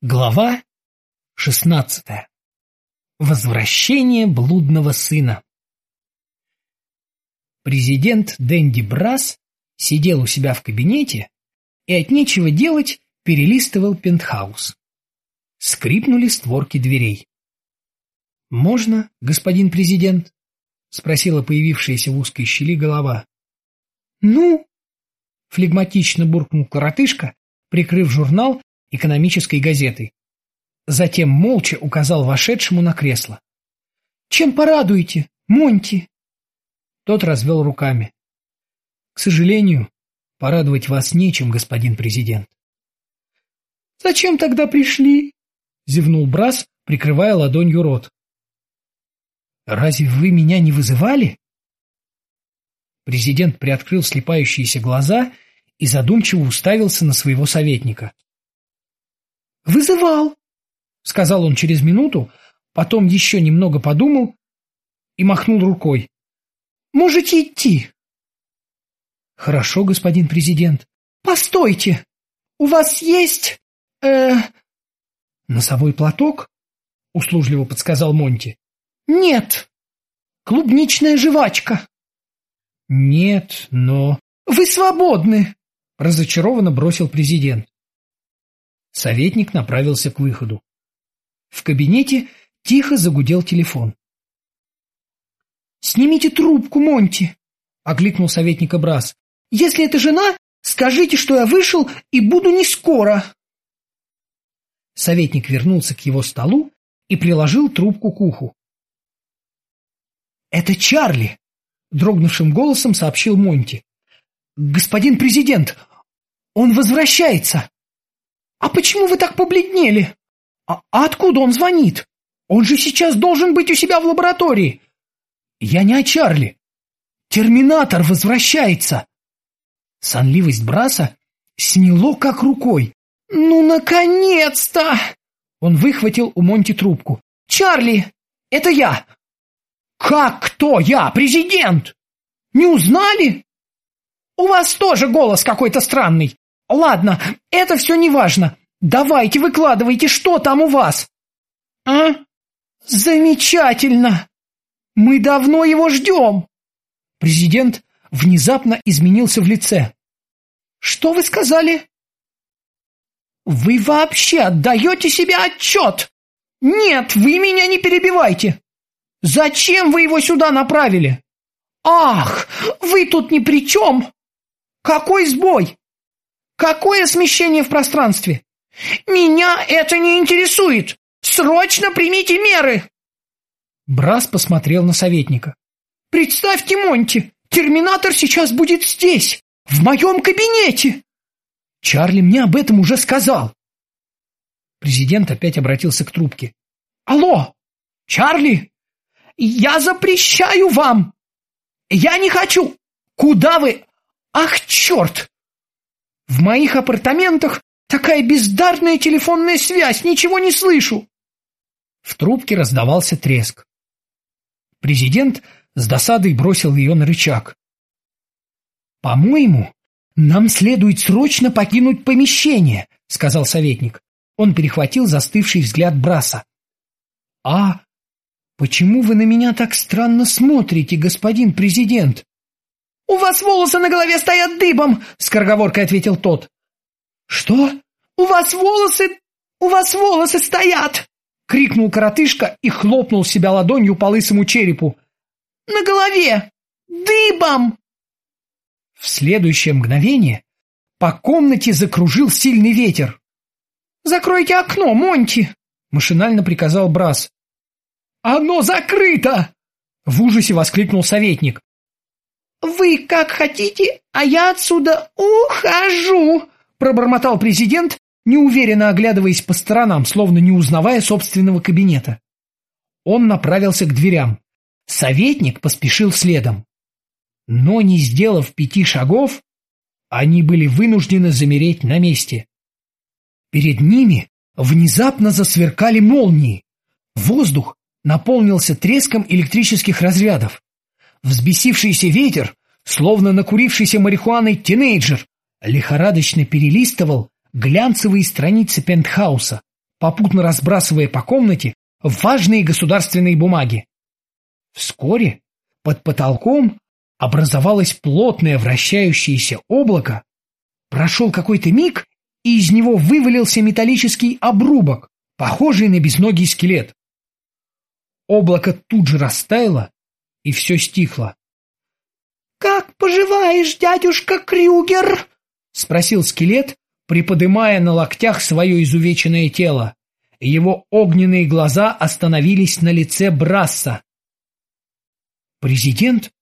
Глава шестнадцатая. Возвращение блудного сына. Президент Дэнди Брас сидел у себя в кабинете и от нечего делать перелистывал пентхаус. Скрипнули створки дверей. «Можно, господин президент?» — спросила появившаяся в узкой щели голова. «Ну?» — флегматично буркнул коротышка, прикрыв журнал экономической газетой. Затем молча указал вошедшему на кресло. «Чем порадуете, Монти?» Тот развел руками. «К сожалению, порадовать вас нечем, господин президент». «Зачем тогда пришли?» — зевнул Брас, прикрывая ладонью рот. «Разве вы меня не вызывали?» Президент приоткрыл слепающиеся глаза и задумчиво уставился на своего советника. «Вызывал», — сказал он через минуту, потом еще немного подумал и махнул рукой. «Можете идти». «Хорошо, господин президент». «Постойте! У вас есть... э «Носовой платок?» — услужливо подсказал Монти. «Нет. Клубничная жвачка». «Нет, но...» «Вы свободны!» — разочарованно бросил президент. Советник направился к выходу. В кабинете тихо загудел телефон. «Снимите трубку, Монти!» — окликнул советника Брас. «Если это жена, скажите, что я вышел и буду не скоро!» Советник вернулся к его столу и приложил трубку к уху. «Это Чарли!» — дрогнувшим голосом сообщил Монти. «Господин президент, он возвращается!» «А почему вы так побледнели? А, а откуда он звонит? Он же сейчас должен быть у себя в лаборатории!» «Я не о Чарли. Терминатор возвращается!» Сонливость Браса сняло как рукой. «Ну, наконец-то!» Он выхватил у Монти трубку. «Чарли, это я!» «Как кто я? Президент!» «Не узнали?» «У вас тоже голос какой-то странный. Ладно, это все не важно. Давайте выкладывайте, что там у вас. А? Замечательно. Мы давно его ждем. Президент внезапно изменился в лице. Что вы сказали? Вы вообще отдаете себе отчет? Нет, вы меня не перебивайте. Зачем вы его сюда направили? Ах, вы тут ни при чем. Какой сбой? Какое смещение в пространстве? Меня это не интересует. Срочно примите меры. Брас посмотрел на советника. Представьте, Монти, терминатор сейчас будет здесь, в моем кабинете. Чарли мне об этом уже сказал. Президент опять обратился к трубке. Алло, Чарли, я запрещаю вам. Я не хочу. Куда вы? Ах, черт! В моих апартаментах такая бездарная телефонная связь, ничего не слышу. В трубке раздавался треск. Президент с досадой бросил ее на рычаг. «По-моему, нам следует срочно покинуть помещение», — сказал советник. Он перехватил застывший взгляд Браса. «А почему вы на меня так странно смотрите, господин президент?» «У вас волосы на голове стоят дыбом!» — скороговоркой ответил тот. «Что? У вас волосы... У вас волосы стоят!» — крикнул коротышка и хлопнул себя ладонью по лысому черепу. «На голове! Дыбом!» В следующее мгновение по комнате закружил сильный ветер. «Закройте окно, Монти!» — машинально приказал Брас. «Оно закрыто!» — в ужасе воскликнул советник. «Вы как хотите, а я отсюда ухожу!» пробормотал президент, неуверенно оглядываясь по сторонам, словно не узнавая собственного кабинета. Он направился к дверям. Советник поспешил следом. Но, не сделав пяти шагов, они были вынуждены замереть на месте. Перед ними внезапно засверкали молнии. Воздух наполнился треском электрических разрядов. Взбесившийся ветер, словно накурившийся марихуаной тинейджер, лихорадочно перелистывал глянцевые страницы пентхауса, попутно разбрасывая по комнате важные государственные бумаги. Вскоре под потолком образовалось плотное вращающееся облако, прошел какой-то миг, и из него вывалился металлический обрубок, похожий на безногий скелет. Облако тут же растаяло, и все стихло. — Как поживаешь, дядюшка Крюгер? — спросил скелет, приподымая на локтях свое изувеченное тело. Его огненные глаза остановились на лице Брасса. Президент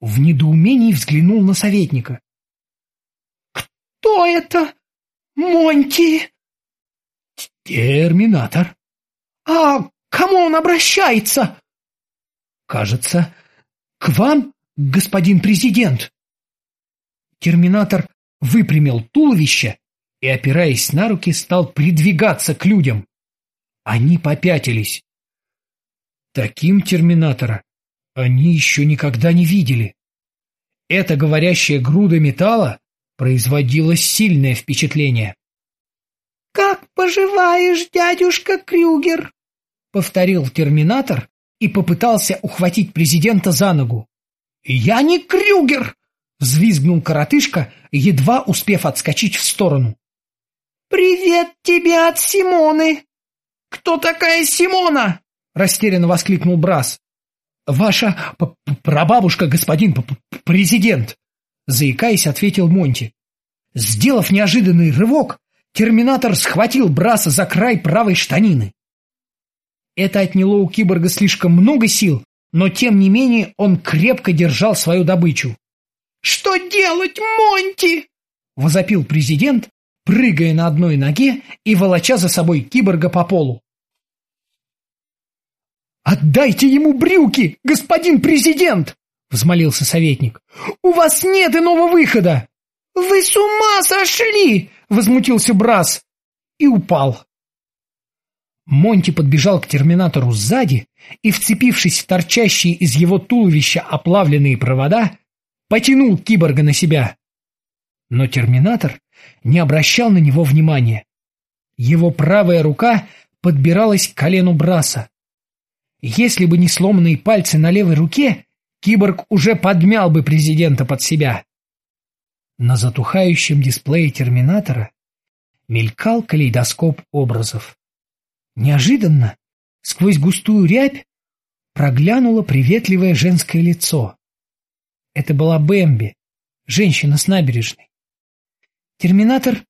в недоумении взглянул на советника. «Кто это? Монти?» «Терминатор». «А к кому он обращается?» «Кажется, к вам, господин президент». Терминатор выпрямил туловище и, опираясь на руки, стал придвигаться к людям. Они попятились. Таким терминатора они еще никогда не видели. Эта говорящая груда металла производила сильное впечатление. «Как поживаешь, дядюшка Крюгер?» — повторил терминатор и попытался ухватить президента за ногу. «Я не Крюгер!» — взвизгнул коротышка, едва успев отскочить в сторону. «Привет тебе от Симоны!» «Кто такая Симона?» — растерянно воскликнул Брас. «Ваша прабабушка, господин президент!» Заикаясь, ответил Монти. Сделав неожиданный рывок, терминатор схватил Браса за край правой штанины. Это отняло у киборга слишком много сил, но тем не менее он крепко держал свою добычу. «Что делать, Монти?» — возопил президент, прыгая на одной ноге и волоча за собой киборга по полу. «Отдайте ему брюки, господин президент!» — взмолился советник. «У вас нет иного выхода!» «Вы с ума сошли!» — возмутился Брас и упал. Монти подбежал к терминатору сзади и, вцепившись в торчащие из его туловища оплавленные провода, потянул киборга на себя. Но терминатор не обращал на него внимания. Его правая рука подбиралась к колену Браса. Если бы не сломанные пальцы на левой руке, киборг уже подмял бы президента под себя. На затухающем дисплее терминатора мелькал калейдоскоп образов. Неожиданно, сквозь густую рябь, проглянуло приветливое женское лицо. Это была Бэмби, женщина с набережной. Терминатор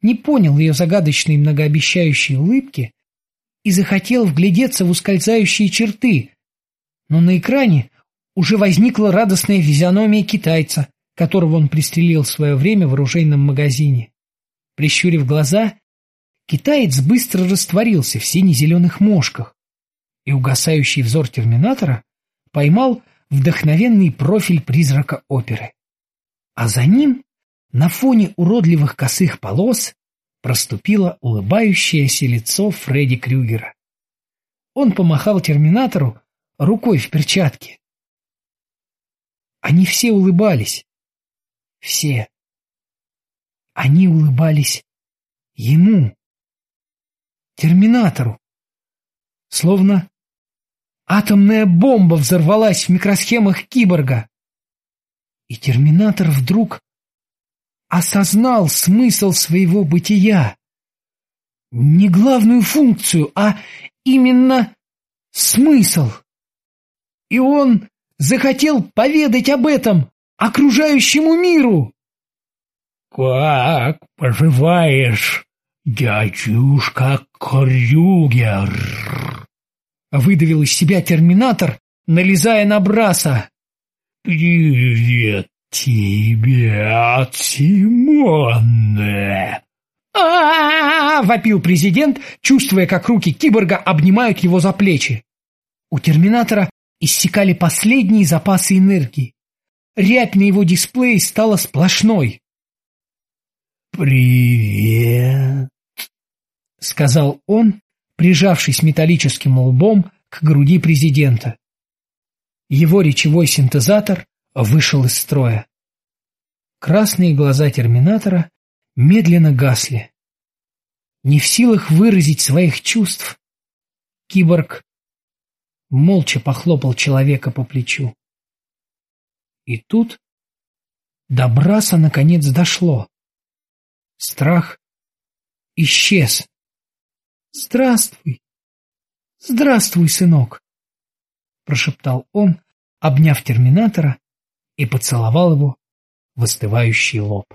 не понял ее загадочной многообещающей улыбки и захотел вглядеться в ускользающие черты, но на экране уже возникла радостная физиономия китайца, которого он пристрелил в свое время в оружейном магазине. Прищурив глаза, китаец быстро растворился в сине-зеленых мошках, и угасающий взор терминатора поймал вдохновенный профиль призрака оперы. А за ним, на фоне уродливых косых полос, проступило улыбающееся лицо Фредди Крюгера. Он помахал терминатору рукой в перчатке. Они все улыбались. Все. Они улыбались ему, терминатору. Словно атомная бомба взорвалась в микросхемах киборга. И терминатор вдруг осознал смысл своего бытия. Не главную функцию, а именно смысл. И он захотел поведать об этом окружающему миру. «Как поживаешь, дядюшка Крюгер?» Выдавил из себя терминатор, налезая на браса. «Привет тебе от Симоне!» а вопил президент, чувствуя, как руки киборга обнимают его за плечи. У терминатора иссякали последние запасы энергии. Рябь на его дисплее стала сплошной. «Привет!» — сказал он, прижавшись металлическим лбом к груди президента. Его речевой синтезатор вышел из строя. Красные глаза терминатора медленно гасли. Не в силах выразить своих чувств, киборг молча похлопал человека по плечу. И тут до Браса наконец дошло. Страх исчез. «Здравствуй! Здравствуй, сынок!» прошептал он, обняв терминатора и поцеловал его в остывающий лоб.